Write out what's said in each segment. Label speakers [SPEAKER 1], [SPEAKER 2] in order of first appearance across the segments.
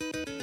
[SPEAKER 1] when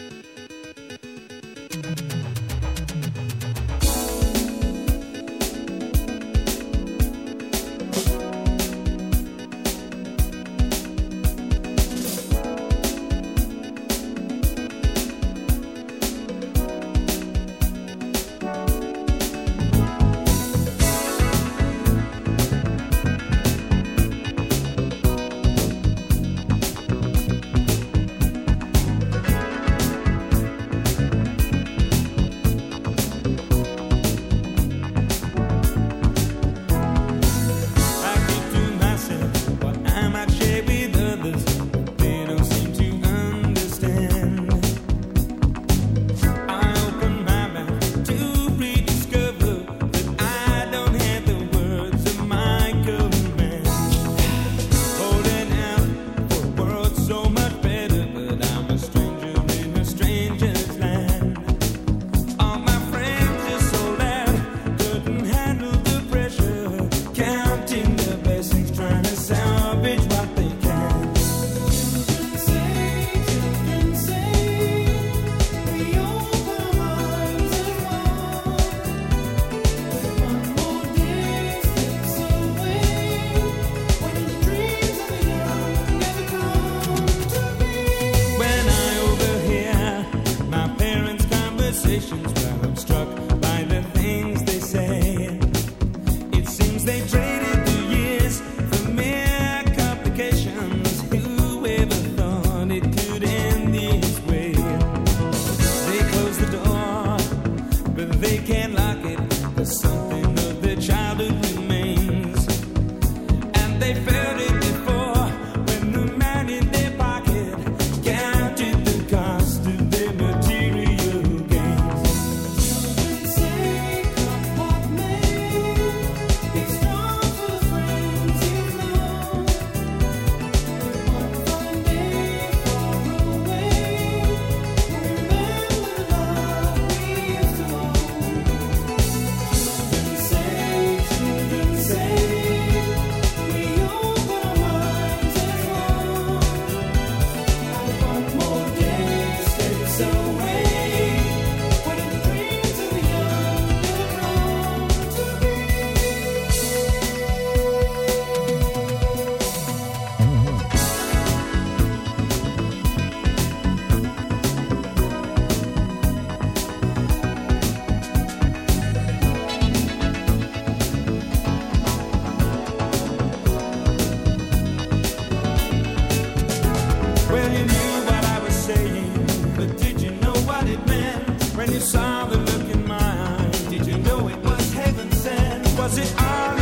[SPEAKER 1] you saw was it